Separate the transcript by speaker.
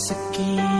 Speaker 1: Sekian